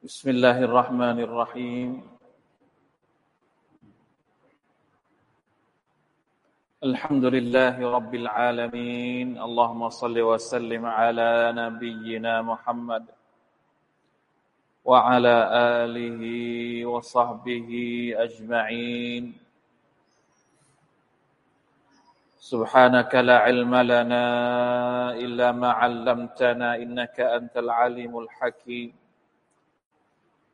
بسم الله الرحمن الرحيم. الحمد لله رب العالمين. اللهم صل وسلم على نبينا محمد وعلى آله وصحبه أجمعين. سبحانك لا علم لنا إلا ما علمتنا إنك أنت العليم الحكيم.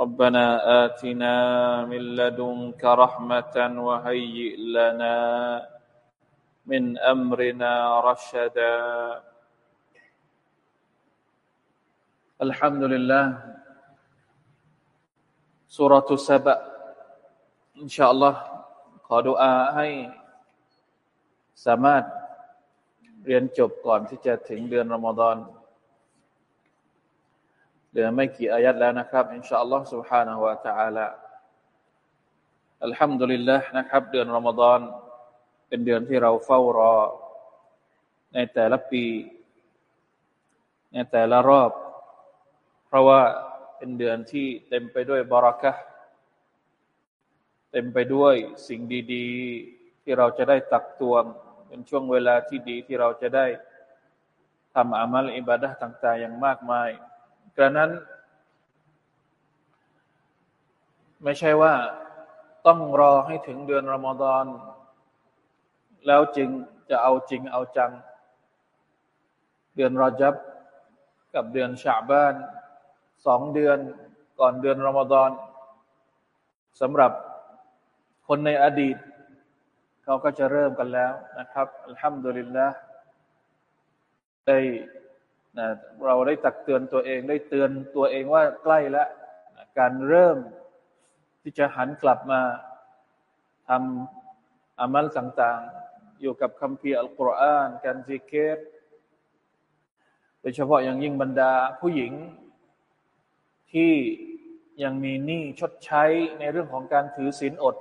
ربنا آتنا من لدنك رحمة وهيئ لنا من أمرنا رشدا الحمد لله سورة سبأ إن شاء الله ขอดุอาให้สามารถเรียนจบก่อนที่จะถึงเดือนรอมฎอน เหลือไม่กี่อายัดแล้วนะครับอินชาอัลลอฮ์ سبحانه และ تعالى อัลฮัมดุลิลละนะครับ เดือนรอมฎอนเป็นเดือนที่เราเฝ้ารอ ในแต่ละปี ในแต่ละรอบ เพราะว่าเป็นเดือนที่เต็มไปด้วยบารักะเต็มไปด้วยสิ่งดี ๆ ที่เราจะได้ตักตวงเป็นช่วงเวลาที่ดีที่เราจะได้ทำอามัลอิบาดะต่างๆอย่างมากมาย กระนั้น ไม่ใช่ว่าต้องรอให้ถึงเดือนรอมฎอน แล้วจึงจะเอาจริงเอาจัง เดือนรอจับกับเดือนชาบ้านสองเดือนก่อนเดือนรอมฎอนสำหรับคนในอดีต เขาก็จะเริ่มกันแล้วนะครับอัลฮัมดุลิลละได้ นะเราได้ตักเตือนตัวเองได้เตือนตัวเองว่าใกล้แล้วนะการเริ่มที่จะหันกลับมาทำอามัลต่างๆ อยู่กับคำพีอัลกุรอานการซิกเกตโดยเฉพาะอย่างยิ่งบรรดาผู้หญิง ที่ยังมีหนี้ชดใช้ในเรื่องของการถือศีลอด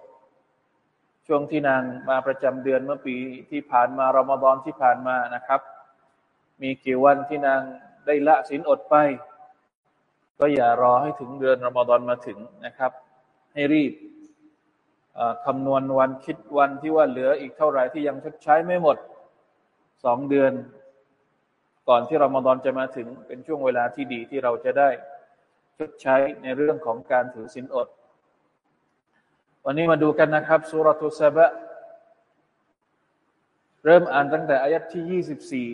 ช่วงที่นางมาประจำเดือนเมื่อปีที่ผ่านมารอมฎอนที่ผ่านมานะครับ มีกี่วันที่นางได้ละศีลอดไป ก็อย่ารอให้ถึงเดือนรอมฎอนมาถึงนะครับ ให้รีบคำนวณวันคิดวันที่ว่าเหลืออีกเท่าไหร่ที่ยังชดใช้ไม่หมดสองเดือน ก่อนที่รอมฎอนจะมาถึงเป็นช่วงเวลาที่ดีที่เราจะได้ชดใช้ในเรื่องของการถือศีลอด วันนี้มาดูกันนะครับสุรทูสะบะเริ่มอ่านตั้งแต่อายัดที่ยี่สิบสี่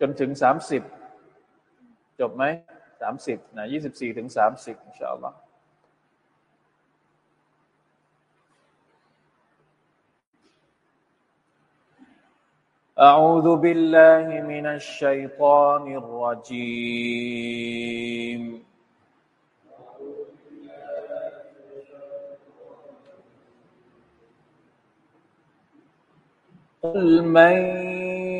จนถึงสามสิบจบไหมสามสิบนะยี่สิบสี่ถึงสามสิบอินชาอัลลอฮ์ أعوذ بالله من الشيطان الرجيم قل من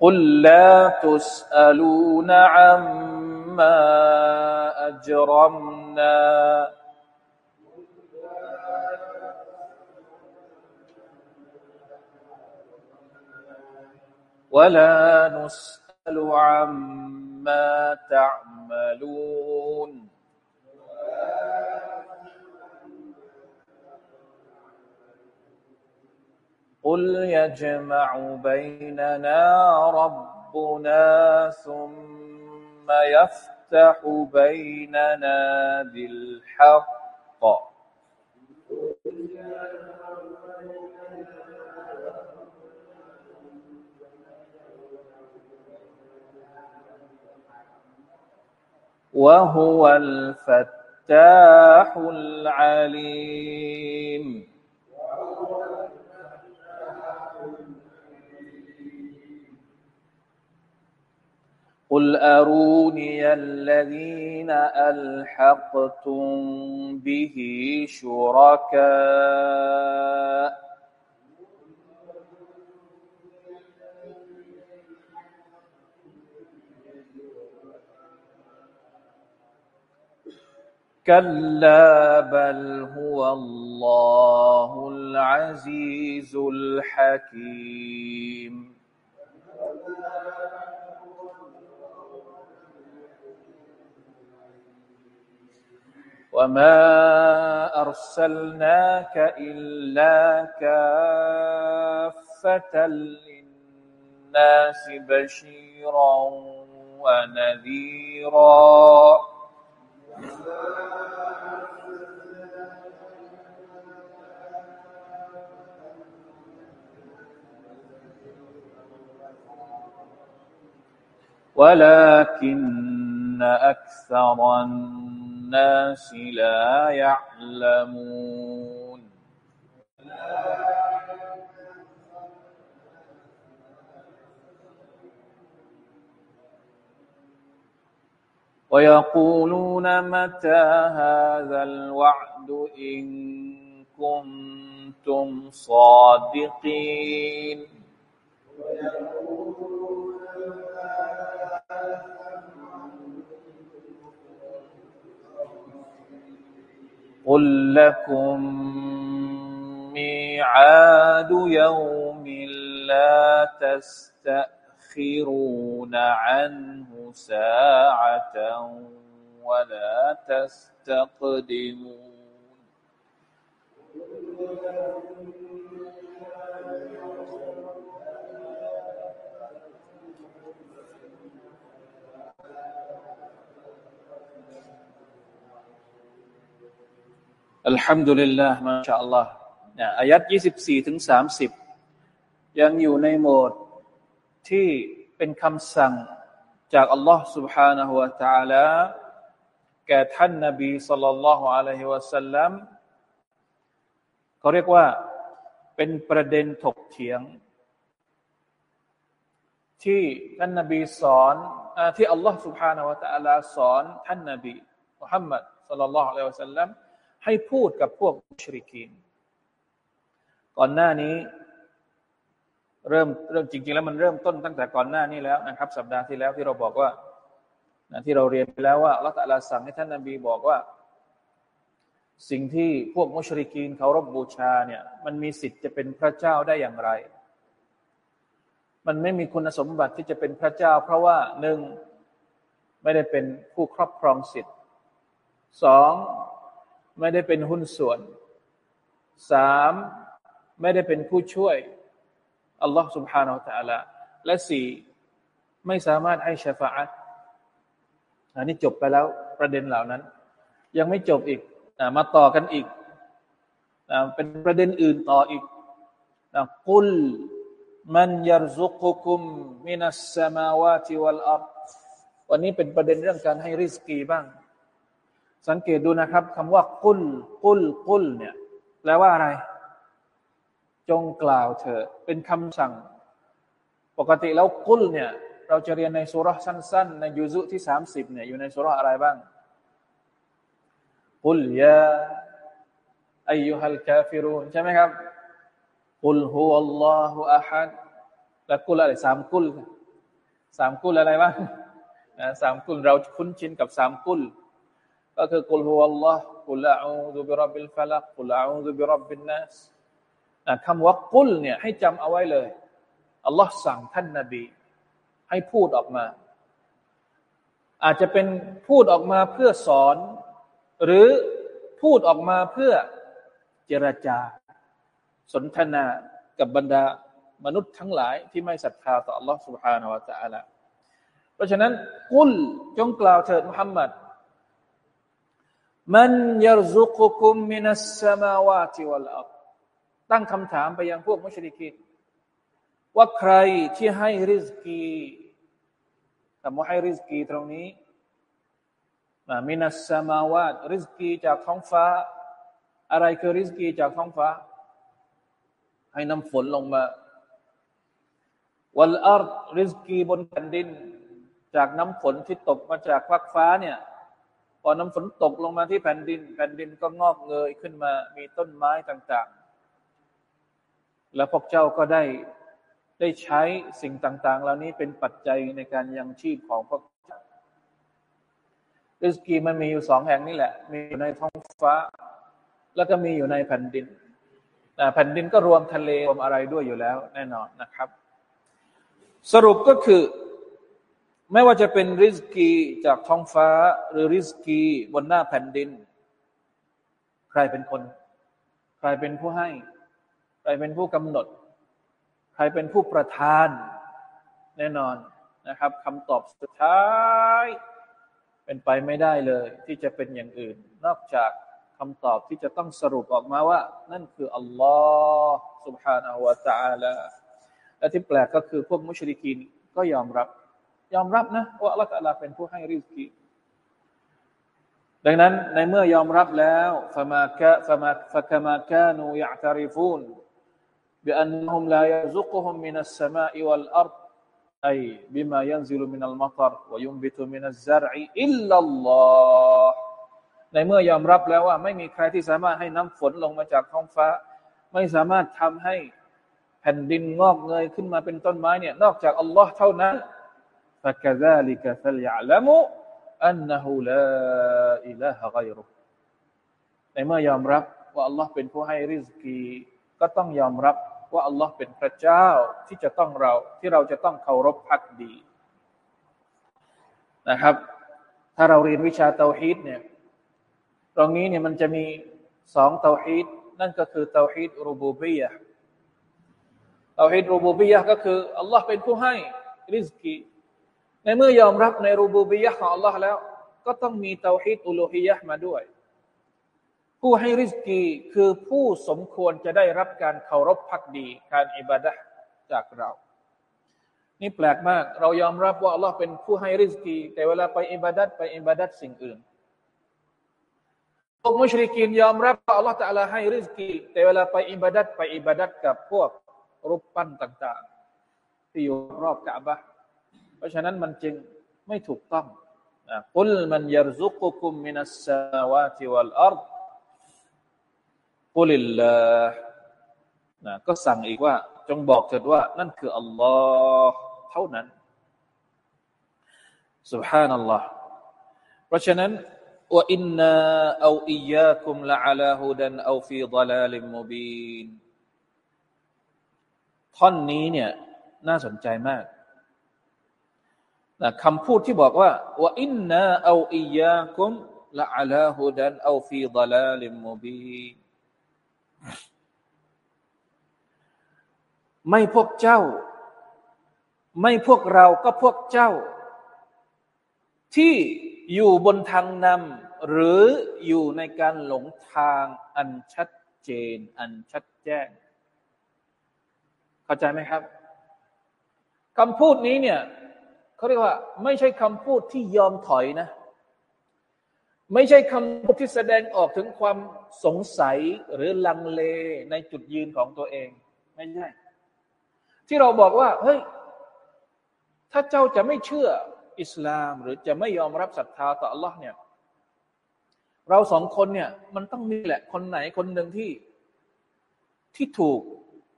قل لا تسألون عما أجرمنا. ولا نسال عما تعملون قل يجمع بيننا ربنا ثم يفتح بيننا بالحق وهو الفتاح العليم. قل أروني الذين ألحقتم به شركاء كلا بل هو الله العزيز الحكيم وما أرسلناك إلا كافة للناس بشيرا ونذيرا ولكن أكثر الناس لا يعلمون. ويقولون متى هذا الوعد إن كنتم صادقين؟ قل لكم ميعاد يوم لا تستأخرون عنه ساعة ولا تستقدمونอัลฮัมดุลิลลาห์มาชาอัลลอฮ์เนี่ยอายัดยี่สิบสี่ถึงสามสิบยังอยู่ในโหมด ที่เป็นคำสั่งจากอัลลอฮ์ سبحانه และ تعالى แก่ท่านนบีสัลลัลลอฮุอะลัยฮิวะสัลลัมเขาเรียกว่าเป็นประเด็นถกเถียง ที่ท่านนบีสอนที่อัลลอฮ์ سبحانه และ تعالى สอนท่านนบีมุฮัมมัดสัลลัลลอฮุอะลัยฮิวะสัลลัมให้พูดกับพวกมุชริกีน ก่อนหน้านี้ เริ่มเริ่มจริง ๆ แล้วมันเริ่มต้นตั้งแต่ก่อนหน้านี้แล้วนะครับ สัปดาห์ที่แล้วที่เราบอกว่าที่เราเรียนไปแล้วว่าอัลลอฮฺสั่งให้ท่านนบีบอกว่า สิ่งที่พวกมุชริกีนเขารบบูชาเนี่ย มันมีสิทธิ์จะเป็นพระเจ้าได้อย่างไร มันไม่มีคุณสมบัติที่จะเป็นพระเจ้า เพราะว่าหนึ่งไม่ได้เป็นผู้ครอบครองสิทธิ์สองไม่ได้เป็นหุ้นส่วนสามไม่ได้เป็นผู้ช่วย อัลลอฮ์ سبحانه และ تعالى และสี่ไม่สามารถให้ชฟาอัตอันนี้จบไปแล้วประเด็นเหล่านั้น ยังไม่จบอีกมาต่อกันอีกเป็นประเด็นอื่นต่ออีกกุลมันยารซุกุคุมมินัสสมาวาติวัลอัรวันนี้เป็นประเด็นเรื่องการให้ริสกีบ้างสังเกตดูนะครับคำว่ากุลกุลกุลเนี่ยแปลว่าอะไร จงกล่าวเถอะเป็นคำสั่ง ปกติแล้วกุลเนี่ย เราจะเรียนในสุรษสั้น ๆ ในยุซุที่สามสิบเนี่ยอยู่ในสุรษอะไรบ้างกุลยาอายุฮัลกาฟิรูนใช่ไหมครับกุลฮุวัลลอฮุอะฮัดและกุลอะไรสามกุลสามกุลอะไรบ้างสามกุลเราคุ้นชินกับสามกุล ก็คือกุลฮุวัลลอฮ์กุลอาอูดุบิรับบิลฟลักกุลอาอูดุบิรับบินนัส คำว่ากุลเนี่ยให้จำเอาไว้เลยอัลลอฮ์สั่งท่านนาบี ให้พูดออกมา อาจจะเป็นพูดออกมาเพื่อสอน หรือพูดออกมาเพื่อเจรจา สนทนากับบรรดามนุษย์ทั้งหลายที่ไม่ศรัทธาต่ออัลลอ Subhanahu wa Taala เพราะฉะนั้นกุลจงกล่าวเถิดมุฮัมมัดมันยรซุกุคุมมินัสสมาวาติวัลอัร ตั้งคำถามไปยังพวกมุชริกินว่าใครที่ให้ริสกีคำว่าให้ริสกีตรงนี้มินัสสมาวาตริสกีจากท้องฟ้า อะไรคือริสกีจากท้องฟ้า ให้น้ำฝนลงมา วัลอาร์ริสกีบนแผ่นดิน จากน้ำฝนที่ตกมาจากภาคฟ้าเนี่ยพอน้ำฝนตกลงมาที่แผ่นดิน แผ่นดินก็งอกเงยขึ้นมา มีต้นไม้ต่าง แล้วพวกเจ้าก็ได้ได้ใช้สิ่งต่าง ๆ เหล่านี้เป็นปัจจัยในการยังชีพของพวกเจ้าริสกีมันมีอยู่สองแห่งนี่แหละ มีอยู่ในท้องฟ้า แล้วก็มีอยู่ในแผ่นดินแผ่นดินก็รวมทะเลรวมอะไรด้วยอยู่แล้ว แน่นอนนะครับ สรุปก็คือ ไม่ว่าจะเป็นริสกีจากท้องฟ้า หรือริสกีบนหน้าแผ่นดิน ใครเป็นคน ใครเป็นผู้ให้ ครเป็นผู้กำหนด ใครเป็นผู้ประทาน แน่นอนนะครับคำตอบสุดท้าย เป็นไปไม่ได้เลย ที่จะเป็นอย่างอื่น นอกจากคำตอบที่จะต้องสรุปออกมาว่า นั่นคืออัลลอฮ์ سبحانه และ تعالى และที่แปลกก็คือพวกมุชริกีนก็ยอมรับ ยอมรับนะว่าอัลลอฮฺเป็นผู้ให้ริสกีดังนั้นในเมื่อยอมรับแล้วฟะมากะฟะมาฟะกะมากานูยะตาริฟูน بأنهم لا يرزقهم من السماء والأرض أي بما ينزل من المطر وينبت من الزرع إلا الله ในเมื่อยอมรับแล้วว่าไม่มีใครที่สามารถให้น้ำฝนลงมาจากท้องฟ้า ไม่สามารถทำให้แผ่นดินงอกเงยขึ้นมาเป็นต้นไม้เนี่ยนอกจากอัลลอฮ์เท่านั้น فكذلك فليعلموا أنه لا إله غيره ในเมื่อยอมรับว่าอัลลอฮ์เป็นผู้ให้ริสกีก็ต้องยอมรับ ว่าอัลลอฮ์เป็นพระเจ้าที่จะต้องเราที่เราจะต้องเคารพพักดีนะครับ ถ้าเราเรียนวิชาเตาฮีดเนี่ยตรงนี้เนี่ยมันจะมีสองเตาฮีดนั่นก็คือเตาฮีดรูบูบียะเราฮิดรูบูบียะก็คืออัลลอฮ์เป็นผู้ให้ริสกีในเมื่อยอมรับในรูบูบียะของอัลลอฮ์แล้ว ก็ต้องมีเตาฮิดอุลูฮียะมาด้วย ผู้ให้ริสกีคือผู้สมควรจะได้รับการเคารพพักดีการอิบาดะจากเรา นี่แปลกมาก เรายอมรับว่าอัลลอฮ์เป็นผู้ให้ริสกี แต่เวลาไปอิบาดัดไปอิบาดัดสิ่งอื่นพวกมุชริกินยอมรับว่าอัลลอฮ์ตะลาให้ริสกีแต่เวลาไปอิบาดัดไปอิบาดัดกับพวกรูปปั้นต่าง ๆ ที่อยู่รอบกะบะเพราะฉะนั้นมันจึงไม่ถูกต้องนะกุลมันยรซุกุคุมมินัสสาวาติวัลอัร กุลิลละนะก็สั่งอีกว่า จงบอกเถิดว่า นั่นคืออัลลอฮ์เท่านั้น سبحان الله. อฮ์เพราะฉะนั้นว่าอินนาเอาอียาคุมละอัลาฮุดันเอาฟีดลาลิมมบีนท่อนนี้เนี่ยน่าสนใจมากนะคำพูดที่บอกว่าว่าอินนาเอาอียาคุมละอัลาฮุดันเอาฟีดลาลิมมบีน ไม่พวกเจ้า ไม่พวกเราก็พวกเจ้า ที่อยู่บนทางนำหรืออยู่ในการหลงทางอันชัดเจน อันชัดแจ้ง เข้าใจไหมครับคำพูดนี้เนี่ยเขาเรียกว่า ไม่ใช่คำพูดที่ยอมถอยนะ ไม่ใช่คำพูดที่แสดงออกถึงความสงสัยหรือลังเลในจุดยืนของตัวเอง ไม่ใช่ ที่เราบอกว่า เฮ้ย ถ้าเจ้าจะไม่เชื่ออิสลาม หรือจะไม่ยอมรับศรัทธาต่อ Allah เนี่ย เราสองคนเนี่ย มันต้องมีแหละ คนไหนคนหนึ่งที่ที่ถูก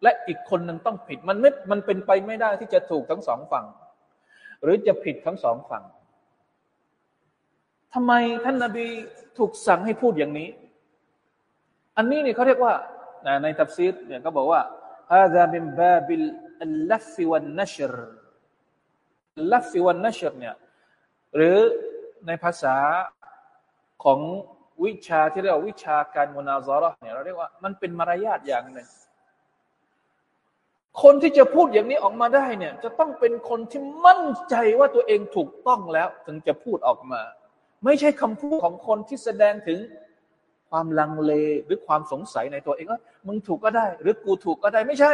และอีกคนหนึ่งต้องผิด มันไม่มันเป็นไปไม่ได้ที่จะถูกทั้งสองฝั่ง หรือจะผิดทั้งสองฝั่ง ทำไมท่านนาบีถูกสั่งให้พูดอย่างนี้ อันนี้เนี่ยเขาเรียกว่าในตัฟซีดเนี่ยเขาบอกว่าهذا من باب اللف والنشر اللف والنشر เนี่ยหรือในภาษาของวิชาที่เรียกว่าวิชาการ مناظرة เนี่ยเราเรียกว่ามันเป็นมารยาทอย่างหนึ่งคนที่จะพูดอย่างนี้ออกมาได้เนี่ย จะต้องเป็นคนที่มั่นใจว่าตัวเองถูกต้องแล้ว ถึงจะพูดออกมา ไม่ใช่คำพูดของคนที่แสดงถึงความลังเลหรือความสงสัยในตัวเองว่ามึงถูกก็ได้ หรือกูถูกก็ได้ไม่ใช่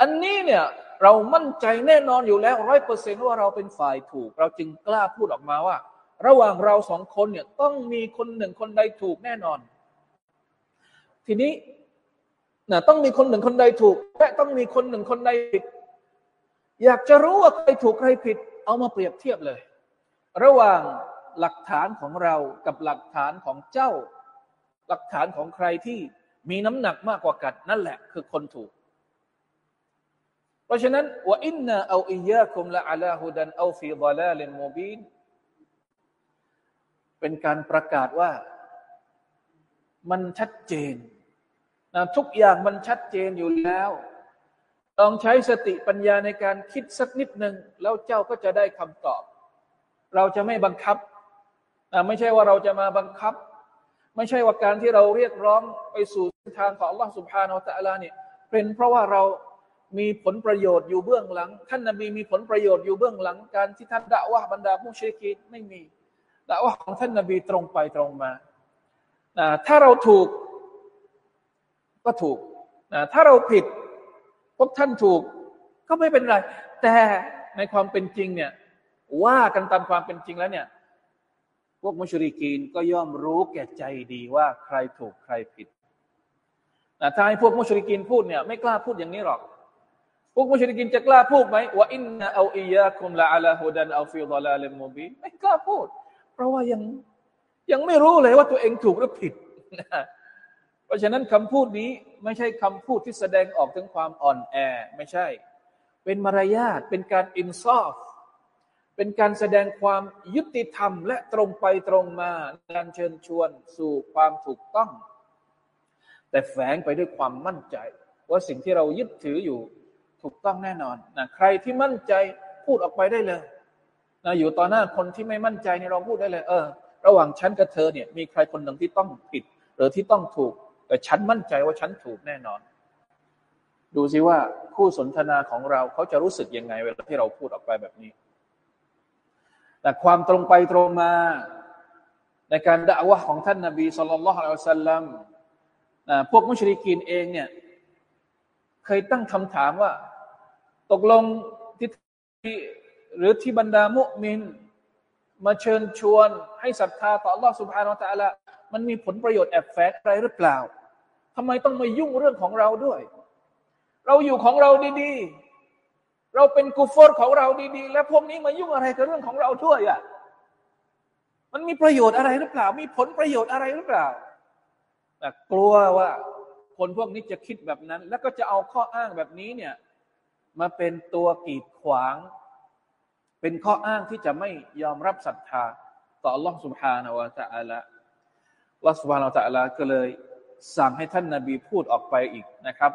อันนี้เนี่ยเรามั่นใจแน่นอนอยู่แล้วร้อยเปอร์เซนต์ว่าเราเป็นฝ่ายถูก เราจึงกล้าพูดออกมาว่า ระหว่างเราสองคนเนี่ยต้องมีคนหนึ่งคนใดถูกแน่นอน ทีนี้นะต้องมีคนหนึ่งคนใดถูก และต้องมีคนหนึ่งคนใดผิด อยากจะรู้ว่าใครถูกใครผิด เอามาเปรียบเทียบเลย ระหว่าง หลักฐานของเรากับหลักฐานของเจ้า หลักฐานของใครที่มีน้ำหนักมากกว่ากันนั่นแหละคือคนถูก เพราะฉะนั้นว่าอินนาเอาอียะคุมละอัลาฮุดันเอาฟีดลาเลนโมบีนเป็นการประกาศว่ามันชัดเจนนะทุกอย่างมันชัดเจนอยู่แล้วต้องใช้สติปัญญาในการคิดสักนิดหนึ่งแล้วเจ้าก็จะได้คำตอบ เราจะไม่บังคับ ไม่ใช่ว่าเราจะมาบังคับ ไม่ใช่ว่าการที่เราเรียกร้องไปสู่ทางของ Allah Subhanahu Wa Taala เนี่ยเป็นเพราะว่าเรามีผลประโยชน์อยู่เบื้องหลัง ท่านนบีมีผลประโยชน์อยู่เบื้องหลัง การที่ท่านด่าว่าบรรดาผู้เชกีไม่มีด่าว่าของท่านนบีตรงไปตรงมาถ้าเราถูกก็ถูกถ้าเราผิดพวกท่านถูก ก็ไม่เป็นไร แต่ในความเป็นจริงเนี่ยว่ากันตามความเป็นจริงแล้วเนี่ย วกมุชริกีนก็ย่อมรู้แก่ใจดีว่าใครถูกใครผิดนะถ้าให้พวกมุชริกีนพูดเนี่ยไม่กล้าพูดอย่างนี้หรอก พวกมุชริกินจะกล้าพูดไหมว่าอินนาเอาอียะคุมละอัลฮุดันเอาฟิดลาเลมโมบีไม่กล้าพูด เพราะว่ายังยังไม่รู้เลยว่าตัวเองถูกหรือผิดเพราะฉะนั้นคำพูดนี้ไม่ใช่คำพูดที่แสดงออกถึงความอ่อนแอ ไม่ใช่ เป็นมารยาทเป็นการอินซอฟ เป็นการแสดงความยุติธรรมและตรงไปตรงมาการเชิญชวนสู่ความถูกต้อง แต่แฝงไปด้วยความมั่นใจ ว่าสิ่งที่เรายึดถืออยู่ถูกต้องแน่นอนนะใครที่มั่นใจพูดออกไปได้เลยนะอยู่ต่อหน้าคนที่ไม่มั่นใจนี่เราพูดได้เลย เออ ระหว่างฉันกับเธอเนี่ย มีใครคนหนึ่งที่ต้องผิด หรือที่ต้องถูก แต่ฉันมั่นใจว่าฉันถูกแน่นอน ดูสิว่าคู่สนทนาของเราเขาจะรู้สึกยังไง เวลาที่เราพูดออกไปแบบนี้ แต่ความตรงไปตรงมา ในการด่าวะของท่านนาบีสุลต่านละฮ์อัลสัลลัมพวกมุชริกีนเองเนี่ย เคยตั้งคำถามว่า ตกลงที่หรือที่บรรดามุมิน มาเชิญชวนให้ศรัทธาต่อ Allah سبحانه และ تعالى มันมีผลประโยชน์แอบแฝงอะไรหรือเปล่า ทำไมต้องมายุ่งเรื่องของเราด้วย เราอยู่ของเราดีๆ เราเป็นกูฟอร์ของเราดีๆ แล้วพวกนี้มายุ่งอะไรกับเรื่องของเราด้วยอ่ะ มันมีประโยชน์อะไรหรือเปล่า มีผลประโยชน์อะไรหรือเปล่า แต่กลัวว่าคนพวกนี้จะคิดแบบนั้น แล้วก็จะเอาข้ออ้างแบบนี้เนี่ย มาเป็นตัวกีดขวาง เป็นข้ออ้างที่จะไม่ยอมรับศรัทธา ต่อ Allah سبحانه และ تعالى ลอสวานาตะลาก็เลยสั่งให้ท่านนาบีพูดออกไปอีกนะครับ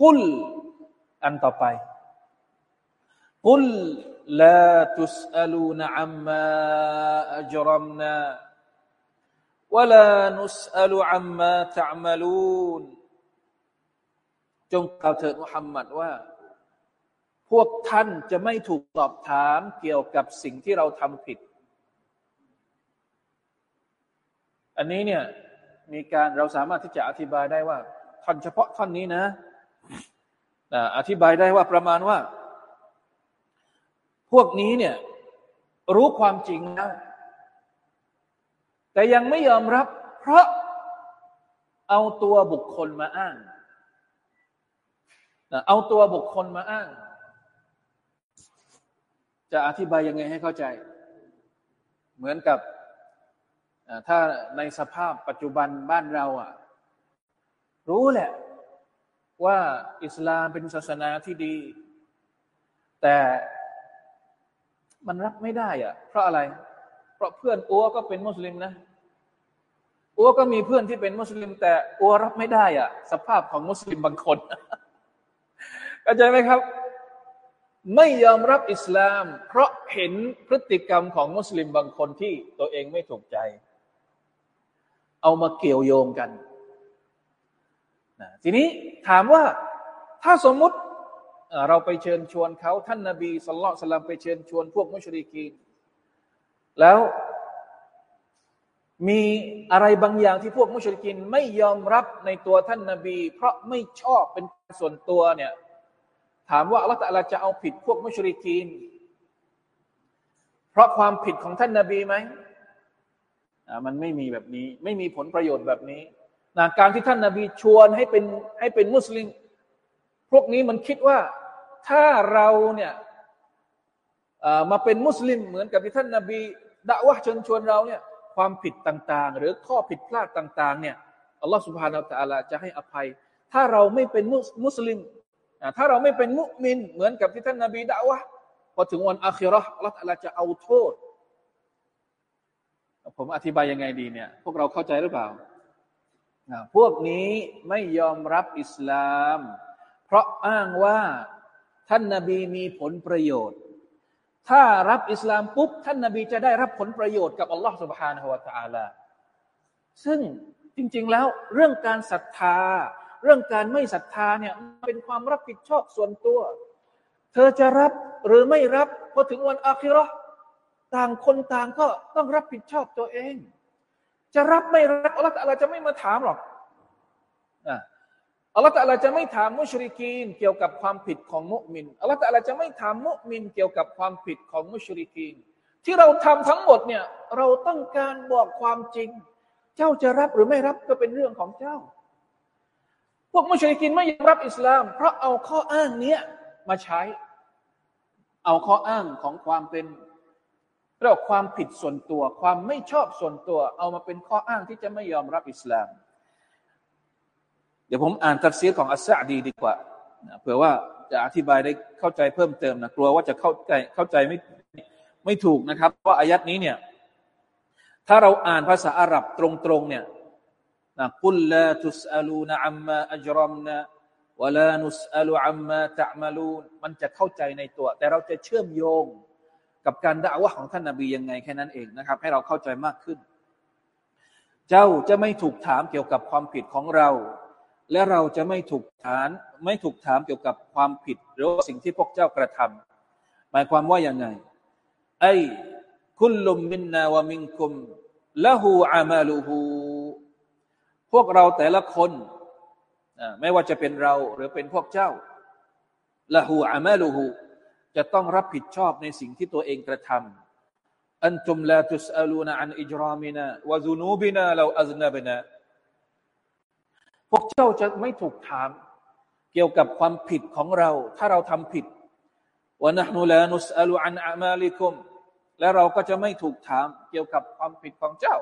กุลอันต่อไป กุลลาตุสอลูนอัมมาอัจรมนาวะลานุสอลูอัมมาตะมลูนจงกล่าวเถิดมุฮัมมัดว่า พวกท่านจะไม่ถูกตอบถามเกี่ยวกับสิ่งที่เราทำผิด อันนี้เนี่ยมีการเราสามารถที่จะอธิบายได้ว่าท่อนเฉพาะท่อนนี้นะอธิบายได้ว่าประมาณว่า พวกนี้เนี่ยรู้ความจริงแล้วแต่ยังไม่ยอมรับ เพราะเอาตัวบุคคลมาอ้าง เอาตัวบุคคลมาอ้าง จะอธิบายยังไงให้เข้าใจ เหมือนกับถ้าในสภาพปัจจุบันบ้านเราอะ รู้แหละ ว่าอิสลามเป็นศาสนาที่ดี แต่ มันรับไม่ได้อะเพราะอะไร เพราะเพื่อนอัวก็เป็นมุสลิมนะอัวก็มีเพื่อนที่เป็นมุสลิม แต่อัวรับไม่ได้อะสภาพของมุสลิมบางคนเข้าใจไหมครับ ไม่ยอมรับอิสลาม เพราะเห็นพฤติกรรมของมุสลิมบางคนที่ตัวเองไม่ถูกใจ เอามาเกี่ยวโยงกันนะทีนี้ถามว่าถ้าสมมุติ เราไปเชิญชวนเขาท่านนาบีสุลต่านไปเชิญชวนพวกมุชริกีนแล้วมีอะไรบางอย่างที่พวกมุชริกินไม่ยอมรับในตัวท่านนาบี เพราะไม่ชอบเป็นส่วนตัวเนี่ยถามว่าอัลลอฮฺจะเอาผิดพวกมุชริกีนเพราะความผิดของท่านนาบีไหมมันไม่มีแบบนี้ ไม่มีผลประโยชน์แบบนี้นะการที่ท่านนาบีชวนให้เป็นให้เป็นมุสลิม พวกนี้มันคิดว่า ถ้าเราเนี่ยมาเป็นมุสลิมเหมือนกับที่ท่านนาบีด่าวะเชิญชวนเราเนี่ยความผิดต่างๆ หรือข้อผิดพลาดต่าง ๆ เนี่ยอัลลอฮฺสุบฮานาอัลลอฮฺจะให้อภัย ถ้าเราไม่เป็นมุสลิมถ้าเราไม่เป็นมุมินเหมือนกับที่ท่านนาบีด่าวะพอถึงวันอาคิรออัลลอฮฺจะเอาโทษ ผมอธิบายยังไงดีเนี่ย พวกเราเข้าใจหรือเปล่า พวกนี้ไม่ยอมรับอิสลาม เพราะอ้างว่า ท่านนาบีมีผลประโยชน์ ถ้ารับอิสลามปุ๊บท่านนาบีจะได้รับผลประโยชน์กับอัลลอฮฺสุบฮานะฮวาตาลาซึ่งจริง ๆ แล้วเรื่องการศรัทธา เรื่องการไม่ศรัทธาเนี่ยเป็นความรับผิดชอบส่วนตัว เธอจะรับหรือไม่รับพอถึงวันอาคิรอต่างคนต่างก็ต้องรับผิดชอบตัวเอง จะรับไม่รับอัลลอฮฺจะไม่มาถามหรอก อัลลอฮฺตะลาจะไม่ถามมุชริกีนเกี่ยวกับความผิดของมุมินอัลลอฮฺตะลาจะไม่ถามมุมินเกี่ยวกับความผิดของมุชริกีนที่เราทำทั้งหมดเนี่ยเราต้องการบอกความจริง เจ้าจะรับหรือไม่รับก็เป็นเรื่องของเจ้า พวกมุชริกินไม่ยอมรับอิสลาม เพราะเอาข้ออ้างเนี้ยมาใช้ เอาข้ออ้างของความเป็นเรื่องความผิดส่วนตัว ความไม่ชอบส่วนตัว เอามาเป็นข้ออ้างที่จะไม่ยอมรับอิสลาม เดี๋ยวผมอ่านตัดเสียของอัสซาดีดีกว่าเผื่อว่าจะอธิบายได้เข้าใจเพิ่มเติมนะกลัวว่าจะเข้าใจเข้าใจไม่ไม่ถูกนะครับเพราอายัดนี้เนี่ยถ้าเราอ่านภาษาอาหรับตรงๆเนี่ยนะกุลลาตุสอลูนอัมมาอัจรมนะวลานุสอลูอัมมาตะมาลูนมันจะเข้าใจในตัว แต่เราจะเชื่อมโยงกับการด่าวะของท่านนาบียังไงแค่นั้นเองนะครับ ให้เราเข้าใจมากขึ้น เจ้าจะไม่ถูกถามเกี่ยวกับความผิดของเรา และเราจะไม่ถูกถามไม่ถูกถามเกี่ยวกับความผิด หรือสิ่งที่พวกเจ้ากระทำหมายความว่าอย่างไงไอ้คุลลุมมินนาวะมินคุมละหูอามาลูหูพวกเราแต่ละคนไม่ว่าจะเป็นเราหรือเป็นพวกเจ้าละหูอามาลูหูจะต้องรับผิดชอบในสิ่งที่ตัวเองกระทำอันตุมลาตุสอลูนอันอิจรามินาวะซุนูบินาเราอัซนบินา พวกเจ้าจะไม่ถูกถาม เกี่ยวกับความผิดของเรา ถ้าเราทำผิดว่านะนูลานุสอลูอันอามาลิคุมและเราก็จะไม่ถูกถามเกี่ยวกับความผิดของเจ้า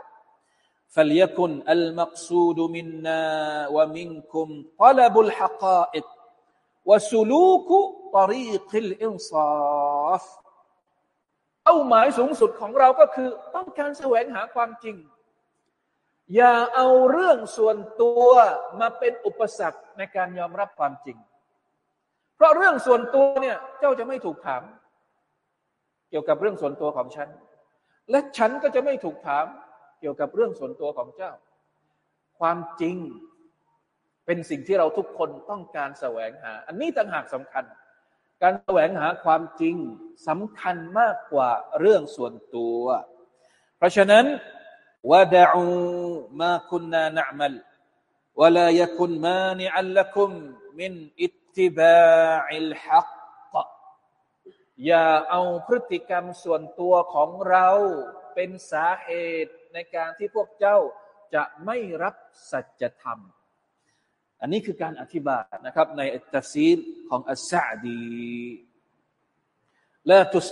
فليكن المقصود منا ومنكم طلب الحقائق وسلوك طريق الإنصاف เป้าหมายสูงสุดของเราก็คือต้องการแสวงหาความจริง อย่าเอาเรื่องส่วนตัวมาเป็นอุปสรรคในการยอมรับความจริง เพราะเรื่องส่วนตัวเนี่ยเจ้าจะไม่ถูกถาม เกี่ยวกับเรื่องส่วนตัวของฉัน และฉันก็จะไม่ถูกถาม เกี่ยวกับเรื่องส่วนตัวของเจ้า ความจริงเป็นสิ่งที่เราทุกคนต้องการแสวงหา อันนี้ต่างหากสำคัญ การแสวงหาความจริงสำคัญมากกว่าเรื่องส่วนตัว เพราะฉะนั้น ودعوا ما كنا نعمل ولا يكن مانعا لكم من اتباع الحق อย่าเอาพฤติกรรมส่วนตัวของเราเป็นสาเหตุในการที่พวกเจ้าจะไม่รับสัจธรรม อันนี้คือการอธิบายนะครับในอัตซีรของอัสซาดีละตุส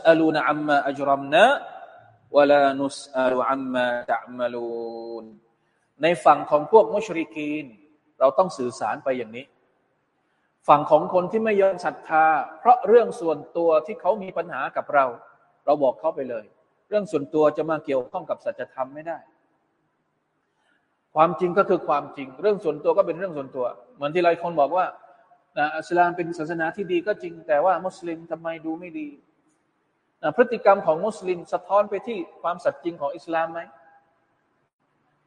วลานุสอาลอัมมาตะมาลูนในฝั่งของพวกมุชริกีน เราต้องสื่อสารไปอย่างนี้ ฝั่งของคนที่ไม่ยอมศรัทธา เพราะเรื่องส่วนตัวที่เขามีปัญหากับเรา เราบอกเขาไปเลย เรื่องส่วนตัวจะมาเกี่ยวข้องกับสัจธรรมไม่ได้ ความจริงก็คือความจริง เรื่องส่วนตัวก็เป็นเรื่องส่วนตัว เหมือนที่หลายคนบอกว่าอิสลามเป็นศาสนาที่ดีก็จริง แต่ว่ามุสลิมทำไมดูไม่ดี พฤติกรรมของมุสลิมสะท้อนไปที่ความสัตย์จริงของอิสลามไหม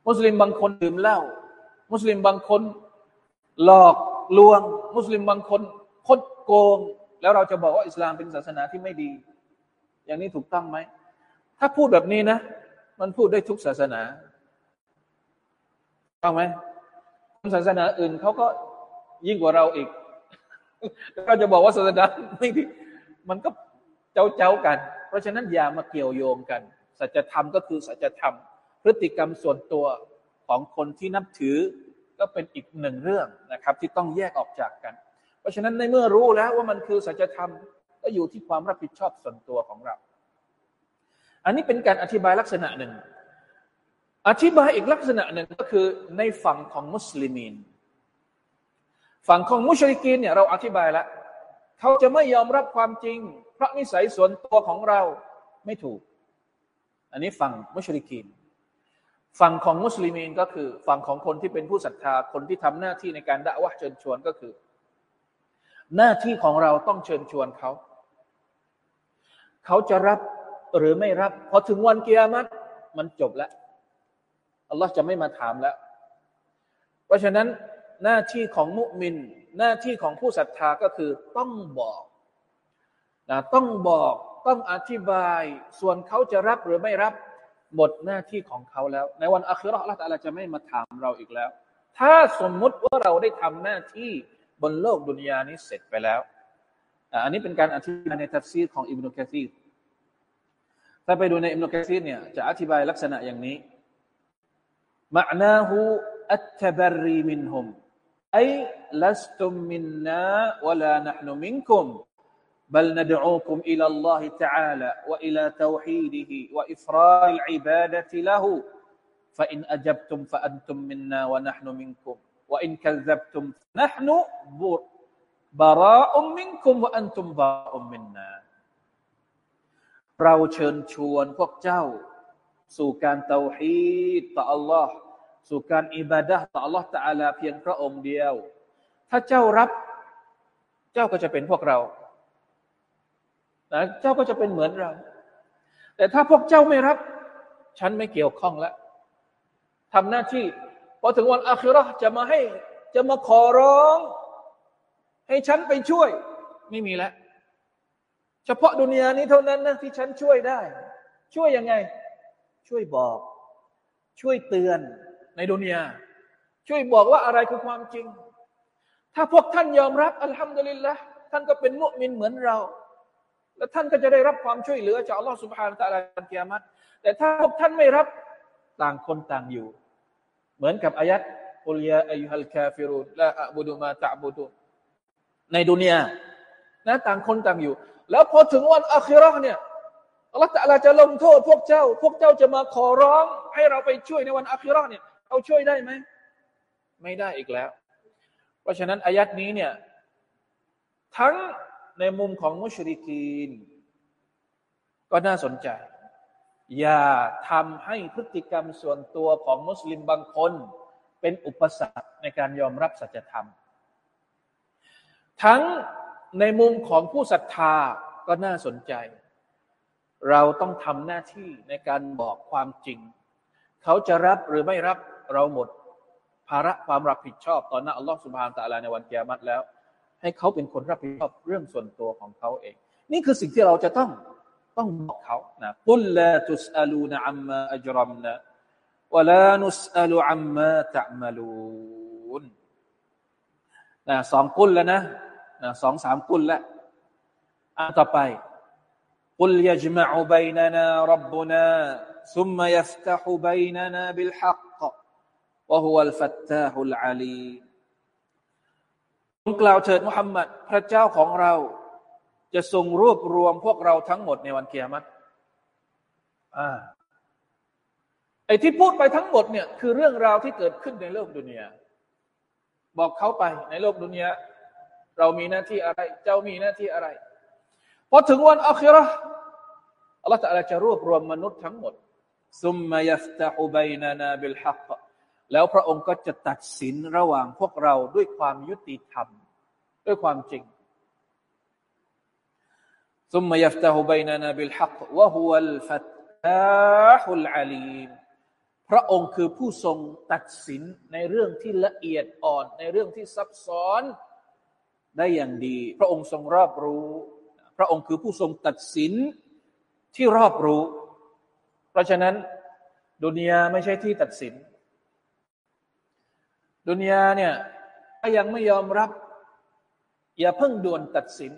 มุสลิมบางคนดื่มเหล้ามุสลิมบางคนหลอกลวง มุสลิมบางคนคดโกง แล้วเราจะบอกว่าอิสลามเป็นศาสนาที่ไม่ดี อย่างนี้ถูกต้องไหม ถ้าพูดแบบนี้นะ มันพูดได้ทุกศาสนาต้องไหมศาสนาอื่นเขาก็ยิ่งกว่าเราอีกก็จะบอกว่าศาสนาไม่ดีมันก็ เจ้าเจ้ากัน เพราะฉะนั้นอย่ามาเกี่ยวโยงกัน สัจธรรมก็คือสัจธรรม พฤติกรรมส่วนตัวของคนที่นับถือก็เป็นอีกหนึ่งเรื่องนะครับ ที่ต้องแยกออกจากกัน เพราะฉะนั้นในเมื่อรู้แล้วว่ามันคือสัจธรรมก็อยู่ที่ความรับผิดชอบส่วนตัวของเรา อันนี้เป็นการอธิบายลักษณะหนึ่ง อธิบายอีกลักษณะหนึ่งก็คือในฝั่งของมุสลิมีน ฝั่งของมุชริกีนเนี่ยเราอธิบายแล้วเขาจะไม่ยอมรับความจริง เพราะนิสัยส่วนตัวของเราไม่ถูก อันนี้ฝั่งมุชริกีนฝั่งของมุสลิมีนก็คือ ฝั่งของคนที่เป็นผู้ศรัทธาคนที่ทำหน้าที่ในการด่าวะเชิญชวนก็คือ หน้าที่ของเราต้องเชิญชวนเขา เขาจะรับหรือไม่รับพอถึงวันเกียรติมันจบแล้วอัลลอฮ์จะไม่มาถามแล้ว เพราะฉะนั้นหน้าที่ของมุมิน หน้าที่ของผู้ศรัทธาก็คือต้องบอก นะต้องบอกต้องอธิบาย ส่วนเขาจะรับหรือไม่รับหมดหน้าที่ของเขาแล้ว ในวันอัคราละตัลจะไม่มาถามเราอีกแล้ว ถ้าสมมุติว่าเราได้ทำหน้าที่บนโลกดุนยานี้เสร็จไปแล้ว อันนี้เป็นการอธิบายในทัฟซีรของอิบนุกะซีรถ้าไปดูในอิบนุกะซีรเนี่ยจะอธิบายลักษณะอย่างนี้มะนาหูอัตตบรีมินฮุม أي لستم منا ولا نحن منكم بل ندعوكم إلى الله تعالى وإلى توحيده وإفراد العبادة له فإن أجبتم فأنتم منا ونحن منكم وإن كذبتم نحن براء منكم وأنتم براء منا เราเชิญชวนพวกเจ้าสู่การเตาฮีดต่อ Allah สู่การอิบาดะต่อ Allah ตาลาเพียงพระองค์เดียว ถ้าเจ้ารับ เจ้าก็จะเป็นพวกเรา นะเจ้าก็จะเป็นเหมือนเรา แต่ถ้าพวกเจ้าไม่รับ ฉันไม่เกี่ยวข้องแล้วทำหน้าที่พอถึงวันอาคิรอจะมาให้จะมาขอร้อง ให้ฉันไปช่วย ไม่มีแล้วเฉพาะดุนยานี้เท่านั้นนะที่ฉันช่วยได้ ช่วยยังไง ช่วยบอก ช่วยเตือนในดุนยาช่วยบอกว่าอะไรคือความจริง ถ้าพวกท่านยอมรับอัลฮัมดุลิลละท่านก็เป็นมุมินเหมือนเรา และท่านก็จะได้รับความช่วยเหลือจากอัลลอฮฺสุบฮานตะลาในกิยามัตแต่ถ้าพวกท่านไม่รับต่างคนต่างอยู่ เหมือนกับอายัดอุลยาอายุฮัลคาฟิรุนละอับุดุมาตะบุดุในดุนยานะต่างคนต่างอยู่ แล้วพอถึงวันอัคราเนี่ยอัลลอฮฺตะลาจะลงโทษ พวกเจ้า พวกเจ้าจะมาขอร้อง ให้เราไปช่วยในวันอัคราเนี่ยเราช่วยได้ไหมไม่ได้อีกแล้ว เพราะฉะนั้นอายัดนี้เนี่ยทั้ง ในมุมของมุชริกีน ก็น่าสนใจ อย่าทำให้พฤติกรรมส่วนตัวของมุสลิมบางคน เป็นอุปสรรคในการยอมรับสัจธรรม ทั้งในมุมของผู้ศรัทธาก็น่าสนใจ เราต้องทำหน้าที่ในการบอกความจริง เขาจะรับหรือไม่รับเราหมด ภาระความรับผิดชอบตอนนั้นอัลลอฮฺสุบฮานตะลาในวันเกียรติแล้ว ให้เขาเป็นคนรับผิดชอบเรื่องส่วนตัวของเขาเอง นี่คือสิ่งที่เราจะต้องต้องบอกเขานะกุลลาตุสอลูนอัมมาอัจรัมนะวลานุสอลูอัมมาตะมาลูนนะสองกุลแล้วนะนะสองสามกุลแล้วอ่านต่อไป قل يجمع بيننا ربنا ثم يفتح بيننا بالحق وهو الفتاح العليم กล่าวเถิดมุฮัมมัดพระเจ้าของเรา จะทรงรวบรวมพวกเราทั้งหมดในวันเกียรติอ่าไอ้ที่พูดไปทั้งหมดเนี่ยคือเรื่องราวที่เกิดขึ้นในโลกดุนยาบอกเขาไปในโลกดุนยาเรามีหน้าที่อะไร เจ้ามีหน้าที่อะไรพอถึงวันอัคราอัลลอฮฺจะรวบรวมมนุษย์ทั้งหมดซุมมายัฟตะฮุบัยนานาบิลฮัก แล้วพระองค์ก็จะตัดสินระหว่างพวกเราด้วยความยุติธรรม ด้วยความจริงซุมมายัฟตะฮุบัยนานาบิลฮักวะฮุวัลฟัตตาฮุลอาลีมพระองค์คือผู้ทรงตัดสินในเรื่องที่ละเอียดอ่อน ในเรื่องที่ซับซ้อนได้อย่างดี พระองค์ทรงรอบรู้ พระองค์คือผู้ทรงตัดสินที่รอบรู้ เพราะฉะนั้น ดุนยาไม่ใช่ที่ตัดสิน ดุนยาเนี่ยถ้ายังไม่ยอมรับ อย่าเพิ่งด่วนตัดสิน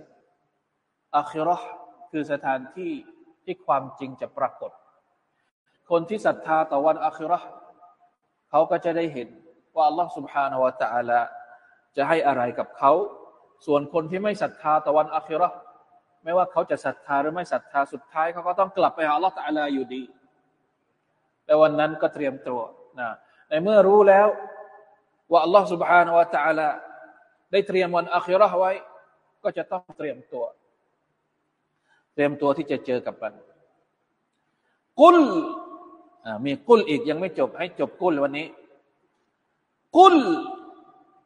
อาคิรอคือสถานที่ที่ความจริงจะปรากฏ คนที่ศรัทธาต่อวันอาคิรอเขาก็จะได้เห็นว่าอัลลอฮ์ سبحانه และ تعالى จะให้อะไรกับเขา ส่วนคนที่ไม่ศรัทธาต่อวันอาคิรอไม่ว่าเขาจะศรัทธาหรือไม่ศรัทธาสุดท้ายเขาก็ต้องกลับไปหาอัลลอฮ์ตะอาลาอยู่ดี แต่วันนั้นก็เตรียมตัวนะในเมื่อรู้แล้ว ว่าอัลลอฮ์ سبحانه และ تعالى ได้เตรียมวันอาคิรอไว้ ก็จะต้องเตรียมตัว เตรียมตัวที่จะเจอกับมันกุลมีกุลอีกยังไม่จบ ให้จบกุลวันนี้กุล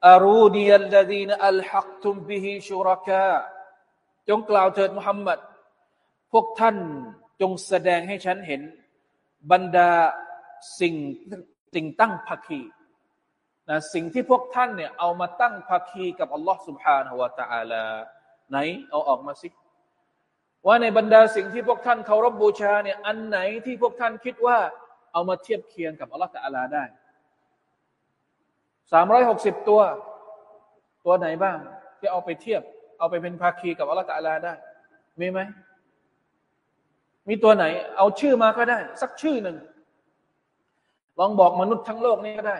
อารูนีอัลลดีนอัลฮักตุมบิฮิชูรกาจงกล่าวเถิดมุฮัมมัด พวกท่านจงแสดงให้ฉันเห็น บรรดาสิ่งสิ่งตั้งภาคี นะสิ่งที่พวกท่านเนี่ยเอามาตั้งภาคีกับอัลลอฮ์ سبحانه และ تعالى ไหนเอาออกมาสิว่าในบรรดาสิ่งที่พวกท่านเคารพบบูชาเนี่ยอันไหนที่พวกท่านคิดว่า เอามาเทียบเคียงกับอัลลอฮ์ตะอาลาได้สามร้อยหกสิบตัว ตัวไหนบ้าง ที่เอาไปเทียบ เอาไปเป็นภาคีกับอัลลอฮฺตะลาได้ มีไหม มีตัวไหน เอาชื่อมาก็ได้ สักชื่อหนึ่ง ลองบอกมนุษย์ทั้งโลกนี้ก็ได้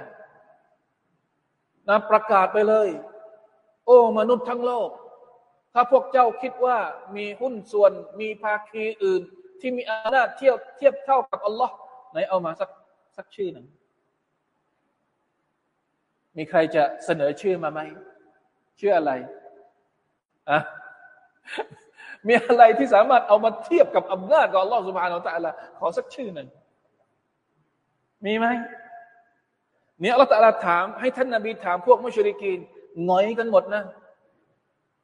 นะประกาศไปเลย โอ้ มนุษย์ทั้งโลก ถ้าพวกเจ้าคิดว่ามีหุ้นส่วนมีภาคีอื่น ที่มีอำนาจเทียบเทียบเท่ากับอัลลอฮ์ไหนเอามาสักสักชื่อหนึ่ง มีใครจะเสนอชื่อมาไหมชื่ออะไรอะมีอะไรที่สามารถเอามาเทียบกับอำนาจของอัลลอฮฺสุบฮานาอัลตะลาขอสักชื่อหนึ่ง มีไหม เนี่ยอัลลอฮฺตะลาถามให้ท่านนาบีถามพวกมุชริกีนหงอยกันหมดนะ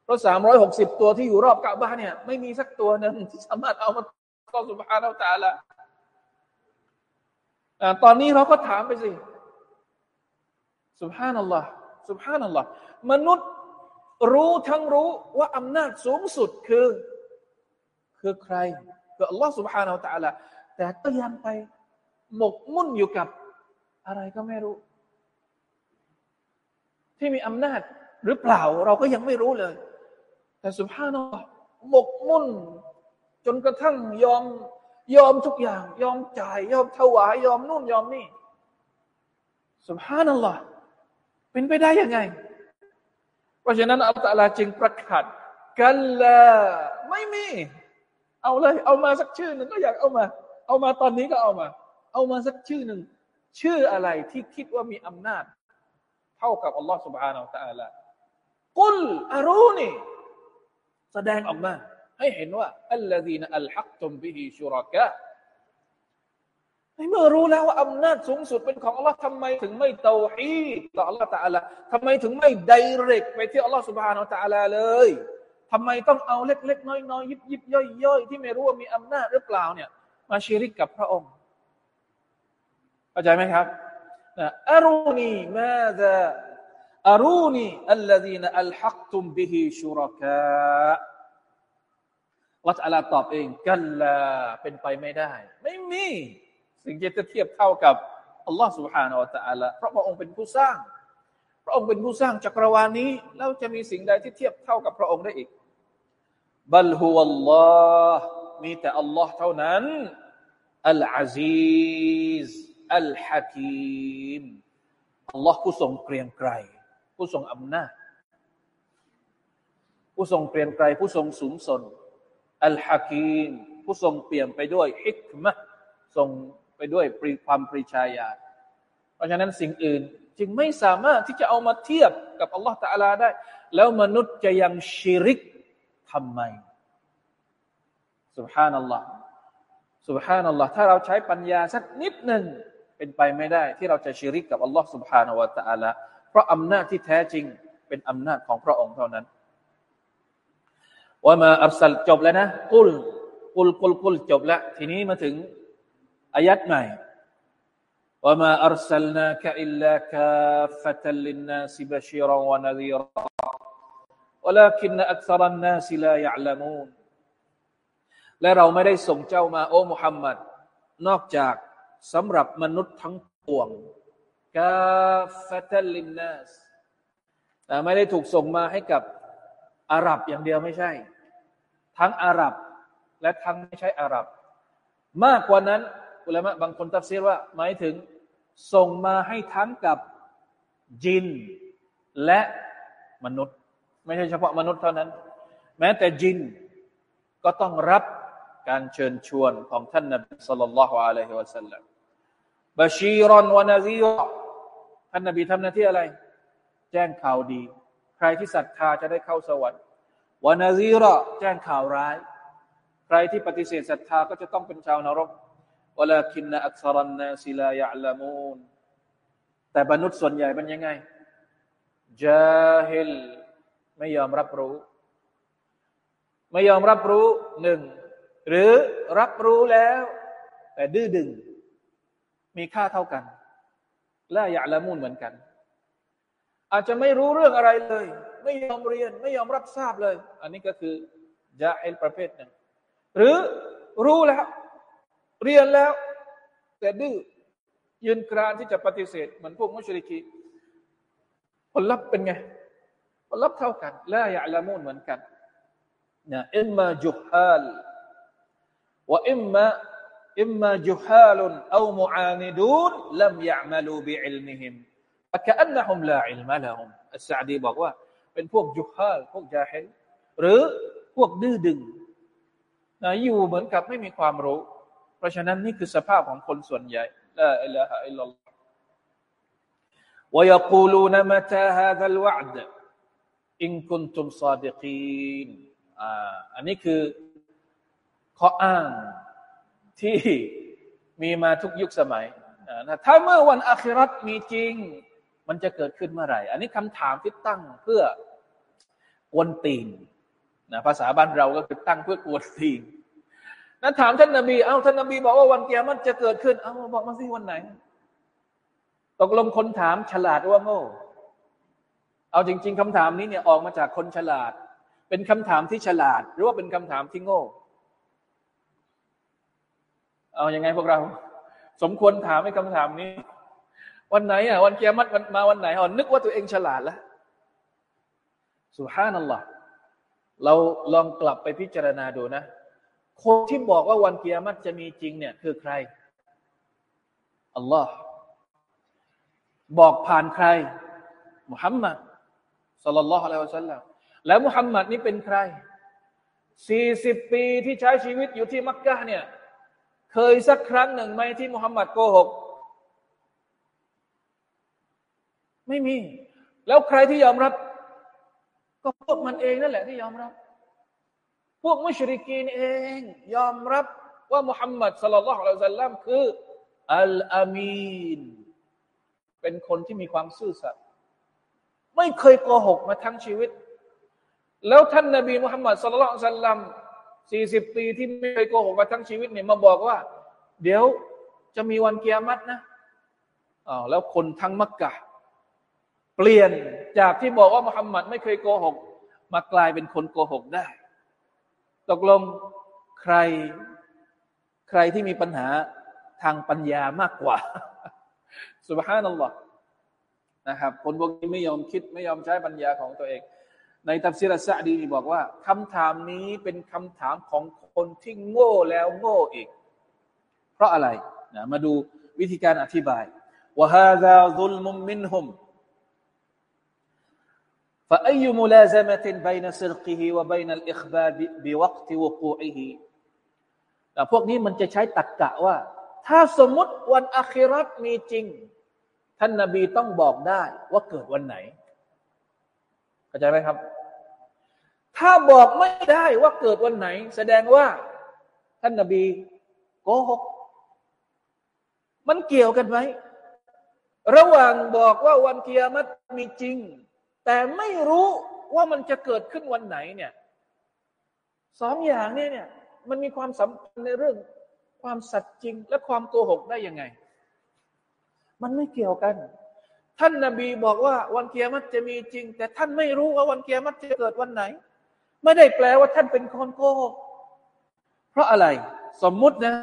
เพราะสามร้อยหกสิบตัวที่อยู่รอบกาบ้านเนี่ยไม่มีสักตัวหนึ่งที่สามารถเอามาอัลลอสุบฮานาอัลตะลาตอนนี้เราก็ถามไปสิสุบฮานัลลอฮ์สุบฮานัลลอฮ์มนุษย์รู้ทั้งรู้ว่าอำนาจสูงสุดคือ คือใครคืออัลลอฮ์สุบฮานาอัลตะลาแต่ก็ยังไปหมกมุ่นอยู่กับ อะไรก็ไม่รู้ ที่มีอำนาจหรือเปล่า เราก็ยังไม่รู้เลย แต่สุภาพนัลลอหมกมุ่น จนกระทั่งยอมยอมทุกอย่าง ยอมจ่าย ยอมถวายยอมนู่นยอมนี่สุภาพนัลลอฮ์เป็นไปได้ยังไง เพราะฉะนั้นอัลตัลลาจึงประกาศกันละไม่มี เอาเลย เอามาสักชื่อหนึ่งก็อยากเอามา เอามาตอนนี้ก็เอามา เอามาสักชื่อหนึ่ง ชื่ออะไรที่คิดว่ามีอำนาจ เท่ากับอัลลอฮฺ سبحانه และ تعالى กุลอารูนีแสดงออกมา ให้เห็นว่าอัลลอฮีนอัลฮักตุมบิฮิชุรกะเมื่อรู้แล้วว่าอำนาจสูงสุดเป็นของอัลลอฮ์ทำไมถึงไม่เตาฮีต่ออัลลอฮ์ตาอัลาทำไมถึงไม่ไดเรกไปที่อัลลอฮ์สุบฮานาตาอัลาเลยทำไมต้องเอาเล็กๆ น้อยๆยิบยิบย่อยๆที่ไม่รู้ว่ามีอำนาจหรือเปล่าเนี่ยมาชีริกกับพระองค์ เข้าใจไหมครับอารูนีมาซาอารูนีอัลลซีนอัลฮักตุมบิฮิชุรกะวัตอัลลตอบเองกันละเป็นไปไม่ได้ ไม่มีสิ่งที่จะเทียบเท่ากับอัลลอฮ์ سبحانه และ تعالى เพราะพระองค์เป็นผู้สร้าง พระองค์เป็นผู้สร้างจักรวาลนี้ แล้วจะมีสิ่งใดที่เทียบเท่ากับพระองค์ได้อีกบัลฮุวัลลอฮ์มีแต่อัลลอฮ์เท่านั้นอัลอาซีซ อัลฮะกีมอัลลอฮ์ผู้ทรงเกรียงไกรผู้ทรงอำนาจผู้ทรงเกรียงไกรผู้ทรงสูงส่งอัลฮะกีมผู้ทรงเปลี่ยนไปด้วยฮิกมะทรงไปด้วยความปริชาญาเพราะฉะนั้นสิ่งอื่นจึงไม่สามารถที่จะเอามาเทียบกับอัลลอฮฺตะอาลาได้ แล้วมนุษย์จะยังชิริกทำไมสุบฮานัลลอฮ์สุบฮานัลลอฮ์ถ้าเราใช้ปัญญาสักนิดหนึ่ง เป็นไปไม่ได้ ที่เราจะชิริกกับอัลลอฮ์สุบฮานาวะตะอาลาเพราะอำนาจที่แท้จริงเป็นอำนาจของพระองค์เท่านั้นว่ามาอัลสลจบแล้วนะกุลกุลกุลกุลจบแล้วทีนี้มาถึงอายัดใหม่ว่ามาอัลสลนาคอิลลากาฟะตัลลินนาสิบชีรวะนดีร ولكن أكثر الناس لا يعلمون และเราไม่ได้ส่งเจ้ามาโอ้มุฮัมมัดนอกจาก สำหรับมนุษย์ทั้งปวงกาฟตลลินนัสแต่ไม่ได้ถูกส่งมาให้กับอาหรับอย่างเดียวไม่ใช่ ทั้งอาหรับและทั้งไม่ใช่อาหรับ มากกว่านั้นอุลามะบางคนตัดเสียว่า หมายถึงส่งมาให้ทั้งกับจินและมนุษย์ ไม่ใช่เฉพาะมนุษย์เท่านั้น แม้แต่จินก็ต้องรับการเชิญชวนของท่านนบีสุลต่านละฮ์อะลัยฮิวะสัลลัม บาชีรอนวานาซีรท่านนบีทำหน้าที่อะไร แจ้งข่าวดี ใครที่ศรัทธาจะได้เข้าสวรรค์วานาซีรอแจ้งข่าวร้าย ใครที่ปฏิเสธศรัทธาก็จะต้องเป็นชาวนรกวลาคินนอักษรันนาซิลายะลามูนแต่มนุษย์ส่วนใหญ่เป็นยังไงจาฮิลไม่ยอมรับรู้ ไม่ยอมรับรู้หนึ่งหรือรับรู้แล้ว แต่ดื้อดึง มีค่าเท่ากันและอยากละมุนเหมือนกัน อาจจะไม่รู้เรื่องอะไรเลย ไม่ยอมเรียนไม่ยอมรับทราบเลย อันนี้ก็คือจาเอลประเภทหนึ่ง หรือรู้แล้ว เรียนแล้ว แต่ดื้อยืนกรานที่จะปฏิเสธเหมือนพวกมุชริกีผลลัพธ์เป็นไงผลลัพธ์เท่ากันและอยากละมุนเหมือนกันนะอิมมาจุฮัลวอิมมา وإما إما جهال أو معاندون لم يعملوا بعلمهم فكأنهم لا علم لهم السعدي บอกว่าเป็นพวกจุฮาลพวกจาฮิลหรือพวกดื้อดึงนะอยู่เหมือนกับไม่มีความรู้ เพราะฉะนั้นนี่คือสภาพของคนส่วนใหญ่ละอิลาฮะอิลลัลลอฮ ويقولون متى هذا الوعد إن كنتم صادقين อ่าอันนี้คือข้ออ้าง ที่มีมาทุกยุคสมัยนะถ้าเมื่อวันอาคิรัตมีจริง มันจะเกิดขึ้นเมื่อไหร่ อันนี้คำถามที่ตั้งเพื่อกวนตีนนะภาษาบ้านเราก็คือตั้งเพื่อกวนตีนนั้นถามท่านนบี เอ้าท่านนบีบอกว่าวันเกียรมันจะเกิดขึ้น เอ้าบอกมาสิวันไหน ตกลงคนถามฉลาดว่าโง่ เอาจริง ๆคำถามนี้เนี่ยออกมาจากคนฉลาด เป็นคำถามที่ฉลาด หรือว่าเป็นคำถามที่โง่ เอาอยัางไงพวกเรา สมควรถามให้คำถามนี้ วันไหนอะวันเกียรติมาวันไหนอ๋อนึกว่าตัวเองฉลาดแล้วสุฮานัลลอฮ์เราลองกลับไปพิจารณาดูนะ คนที่บอกว่าวันเกียรติจะมีจริงเนี่ยคือใครอัลลอฮ์บอกผ่านใครมุฮัมมัดสลลัลลอฮุอะลัยฮิวะสัลลัมแล้วมุฮัมมัดนี่เป็นใครสี่สิบปีที่ใช้ชีวิตอยู่ที่มักกะเนี่ย เคยสักครั้งหนึ่งไหมที่มุฮัมมัดโกหก ไม่มี แล้วใครที่ยอมรับ ก็พวกมันเองนั่นแหละที่ยอมรับ พวกมุชริกีนเอง ยอมรับว่ามุฮัมมัดสลลัลลอฮุอะลัยฮิสัลลัมคืออัลอามีนเป็นคนที่มีความซื่อสัตย์ไม่เคยโกหกมาทั้งชีวิต แล้วท่านนบีมุฮัมมัดสลลัลลอฮุอะลัยฮิสัลลัม สี่สิบปีที่ไม่เคยโกหกมาทั้งชีวิตเนี่ยมาบอกว่า เดี๋ยวจะมีวันเกียรตินะอ้าวแล้วคนทั้งมักกะ เปลี่ยนจากที่บอกว่ามุฮัมมัดไม่เคยโกหก มากลายเป็นคนโกหกได้ ตกลงใครใครที่มีปัญหาทางปัญญามากกว่าสุบฮานัลลอฮ์นะครับ คนพวกนี้ไม่ยอมคิดไม่ยอมใช้ปัญญาของตัวเอง ในตัฟซีรสะดีบอกว่าคำถามนี้เป็นคำถามของคนที่โง่แล้วโง่อีก เพราะอะไรนะมาดูวิธีการอธิบายว่าฮาซาซุลมุมมินฮุม فأي ملازمة بين سرقه وبين الإخبار بوقت وقوعه แต่พวกนี้มันจะใช้ตักกะว่า ถ้าสมมติวันอาคิรัตมีจริง ท่านนาบีต้องบอกได้ว่าเกิดวันไหน เข้าใจไหมครับ ถ้าบอกไม่ได้ว่าเกิดวันไหน แสดงว่า ท่านนบีโกหก มันเกี่ยวกันไหม ระหว่างบอกว่าวันเกียรติมีจริง แต่ไม่รู้ว่ามันจะเกิดขึ้นวันไหนเนี่ยสองอย่างนี้เนี่ย มันมีความสัมพันธ์ในเรื่องความสัตย์จริง และความโกหกได้ยังไง มันไม่เกี่ยวกัน ท่านนาบีบอกว่าวันเกียรติจะมีจริง แต่ท่านไม่รู้ว่าวันเกียรติจะเกิดวันไหน ไม่ได้แปลว่าท่านเป็นคนโกหกเพราะอะไร สมมุตินะ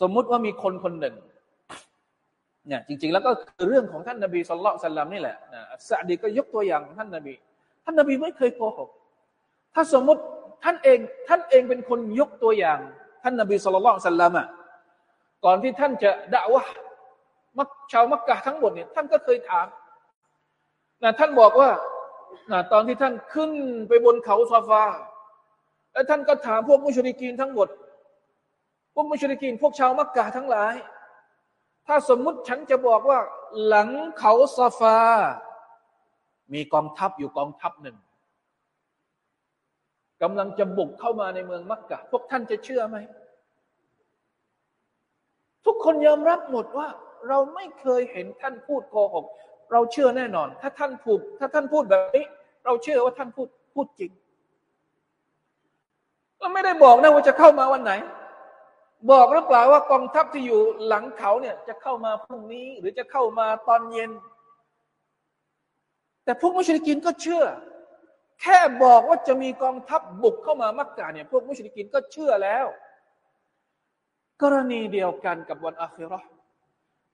สมมุติว่ามีคนคนหนึ่งเนี่ยจริง ๆ แล้วก็คือเรื่องของท่านนาบีสุลต่านสัลลัมนี่แหละนะสะดีก็ยกตัวอย่างท่านนาบี ท่านนาบีไม่เคยโกหกถ้าสมมุติท่านเองท่านเองเป็นคนยกตัวอย่าง ท่านนาบีสุลต่านสัลลัมอะก่อนที่ท่านจะด่าวะ มักชาวมักกะทั้งหมดเนี่ยท่านก็เคยถามนะท่านบอกว่านะตอนที่ท่านขึ้นไปบนเขาซาฟาแล้วท่านก็ถามพวกมุชริกีนทั้งหมด พวกมุชริกีนพวกชาวมักกะทั้งหลาย ถ้าสมมุติฉันจะบอกว่า หลังเขาซาฟา มีกองทัพอยู่กองทัพหนึ่งกำลังจะบุกเข้ามาในเมืองมักกะ พวกท่านจะเชื่อไหม ทุกคนยอมรับหมดว่า เราไม่เคยเห็นท่านพูดโกหก เราเชื่อแน่นอน ถ้าท่านพูดถ้าท่านพูดแบบนี้ เราเชื่อว่าท่านพูดพูดจริงเราไม่ได้บอกนะว่าจะเข้ามาวันไหน บอกหรือเปล่าว่ากองทัพที่อยู่หลังเขาเนี่ย จะเข้ามาพรุ่งนี้ หรือจะเข้ามาตอนเย็น แต่พวกมุชริกีนก็เชื่อ แค่บอกว่าจะมีกองทัพบุกเข้ามามักกะเนี่ย พวกมุชริกีนก็เชื่อแล้ว กรณีเดียวกันกับวันอาคิรอ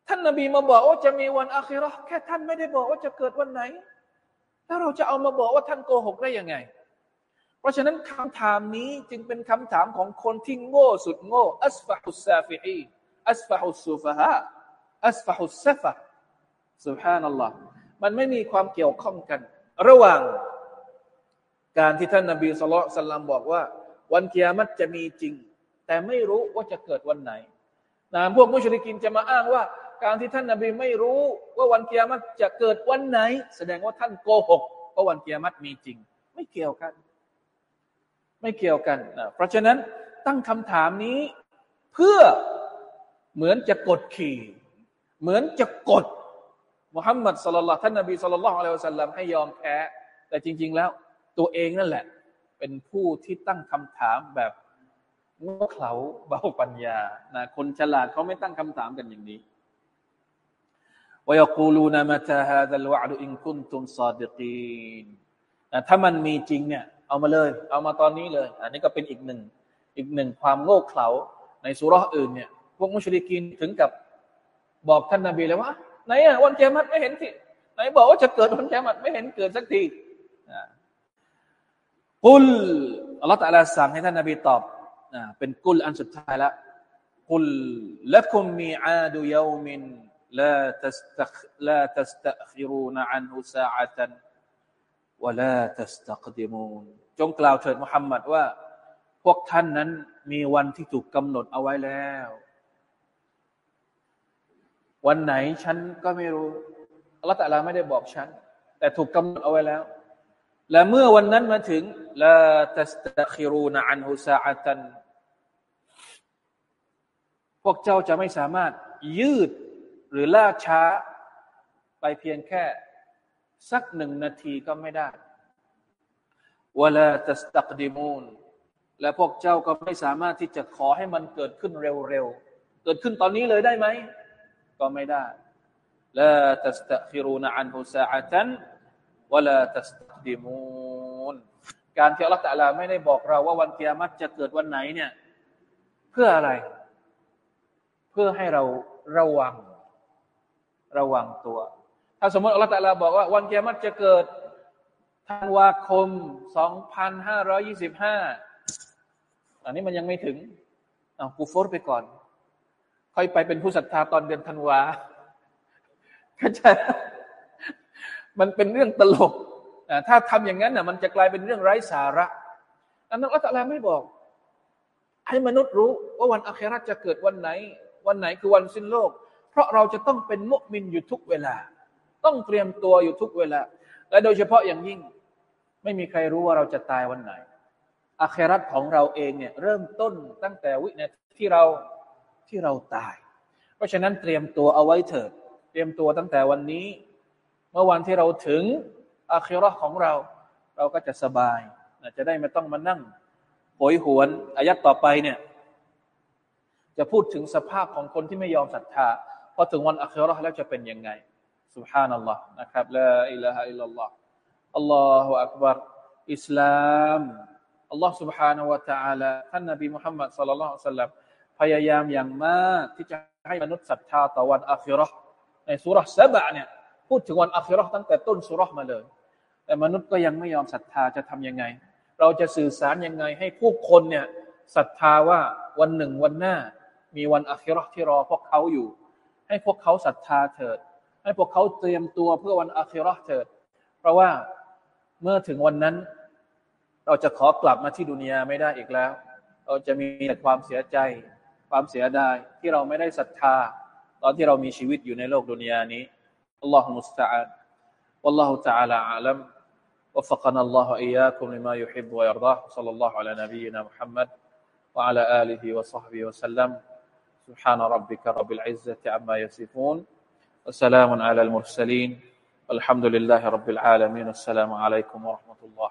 ท่านนบีมาบอกว่าจะมีวันอาคิรอแค่ท่านไม่ได้บอกว่าจะเกิดวันไหน แล้วเราจะเอามาบอกว่าท่านโกหกได้ยังไง เพราะฉะนั้นคำถามนี้จึงเป็นคำถามของคนที่โง่สุดโง่أسفه السفهاء أسفه السفهاءอัสฟะฮุสซฟะสุบฮานัลลอฮ์มันไม่มีความเกี่ยวข้องกัน ระหว่าง การที่ท่านนบีสุลต่านบอกว่า วันกิยามัตจะมีจริง แต่ไม่รู้ว่าจะเกิดวันไหนนะพวกมุชริกินจะมาอ้างว่า การที่ท่านนาบีไม่รู้ว่าวันเกียรติจะเกิดวันไหน แสดงว่าท่านโกหกว่าวันเกียรติมีจริง ไม่เกี่ยวกัน ไม่เกี่ยวกันนะเพราะฉะนั้นตั้งคำถามนี้เพื่อเหมือนจะกดขี่ เหมือนจะกดมุฮัมมัดสุลลัลท่านนบีสุลลัลอะลัยฮิสัลลัมให้ยอมแพ้ แต่จริง ๆ แล้ว ตัวเองนั่นแหละ เป็นผู้ที่ตั้งคำถามแบบโง่เขลาเบาปัญญานะคนฉลาดเขาไม่ตั้งคำถามกันอย่างนี้ ويقولون متى هذا الوعد إن كنتم صادقين ถ้ามันมีจริงเนี่ยเอามาเลย เอามาตอนนี้เลย อันนี้ก็เป็นอีกหนึ่งอีกหนึ่งความโง่เขลาในสุราอื่นเนี่ยพวกมุชลิกินถึงกับบอกท่านนาบีเลยว่าไหนอ่ะวันเกียรติไม่เห็นสิไหนบอกว่าจะเกิดวันเกียรติไม่เห็นเกิดสักทีกุลอัลลอฮฺตะลาสั่งให้ท่านนาบีตอบเป็นกุลอันสุดท้ายละกุลละคุมมีอาดุยามิน لا تستخ لا تستأخرون عنه ساعة ولا تستقدمون จงกล่าวเถิดมุฮัมมัดว่า พวกท่านนั้นมีวันที่ถูกกำหนดเอาไว้แล้ว วันไหนฉันก็ไม่รู้อัลลอฮฺตะลาไม่ได้บอกฉัน แต่ถูกกำหนดเอาไว้แล้ว และเมื่อวันนั้นมาถึงละตัสตะคิรูนอันฮุซาอัตันพวกเจ้าจะไม่สามารถยืด หรือล่าช้าไปเพียงแค่สักหนึ่งนาทีก็ไม่ได้วลาตัสตักดิมูนและพวกเจ้าก็ไม่สามารถที่จะขอให้มันเกิดขึ้นเร็วๆ เกิดขึ้นตอนนี้เลยได้ไหม ก็ไม่ได้ลาตัสตัคิรูนอันฮุซาอัตันวลาตัสตักดิมูนการที่อัลลอฮฺตะลาไม่ได้บอกเราว่าวันเกียรติจะเกิดวันไหนเนี่ย เพื่ออะไร เพื่อให้เราระวัง ระวังตัว ถ้าสมมติอัลลอฮฺตะลาบอกว่า วันเกียรติจะเกิดธันวาคม 2525 อันนี้มันยังไม่ถึงอากูฟอร์ไปก่อน ค่อยไปเป็นผู้ศรัทธาตอนเดือนธันวาเข้าใจมันเป็นเรื่องตลก ถ้าทำอย่างนั้นน่ะมันจะกลายเป็นเรื่องไร้สาระ อันนั้นอัลลอฮฺตลาไม่บอก ให้มนุษย์รู้ว่าวันอาคราจะเกิดวันไหน วันไหนคือวันสิ้นโลก เพราะเราจะต้องเป็นมุมินอยู่ทุกเวลา ต้องเตรียมตัวอยู่ทุกเวลา และโดยเฉพาะอย่างยิ่ง ไม่มีใครรู้ว่าเราจะตายวันไหนอาครัตของเราเองเนี่ยเริ่มต้นตั้งแต่วินาทีที่เราที่เราตาย เพราะฉะนั้นเตรียมตัวเอาไว้เถิด เตรียมตัวตั้งแต่วันนี้ เมื่อวันที่เราถึงอาครัตของเรา เราก็จะสบายจะได้ไม่ต้องมานั่งโหยหวนอายัดต่อไปเนี่ยจะพูดถึงสภาพของคนที่ไม่ยอมศรัทธา พอถึงวันอัคราแล้วจะเป็นยังไง سبحان الله นะครับละอิลาฮะอิลลัลลอฮ์อัลลอฮฺอักบารอิสลามอัลลอฮ์ سبحانه และ تعالى ท่านนบีมุฮัมมัดสัลลัลลอฮุอะลัยฮิสัลลัมพยายามอย่างมากที่จะให้มนุษย์ศรัทธาต่อวันอาคิเราะห์ในสุรษซะบะเนี่ยพูดถึงวันอาคิเราะห์ตั้งแต่ต้นสุรษมาเลย แต่มนุษย์ก็ยังไม่ยอมศรัทธาจะทำยังไง เราจะสื่อสารยังไงให้ผู้คนเนี่ยศรัทธาว่าวันหนึ่งวันหน้า มีวันอาคิเราะห์ที่รอพวกเขาอยู่ ให้พวกเขาศรัทธาเถิด ให้พวกเขาเตรียมตัวเพื่อวันอาคิเราะห์เถิด เพราะว่าเมื่อถึงวันนั้น เราจะขอกลับมาที่ดุนยาไม่ได้อีกแล้ว เราจะมีแต่ความเสียใจ ความเสียดายที่เราไม่ได้ศรัทธา ตอนที่เรามีชีวิตอยู่ในโลกดุนยานี้อัลลอฮฺมุสตาอัน والله تعالى أعلم وفقنا الله إياكم لما يحب ويرضاه صلى الله على نبينا محمد وعلى آله وصحبه وسلم سبحان ربك رب العزة عما يصفون وسلام على المرسلين والحمد لله رب العالمين السلام عليكم ورحمة الله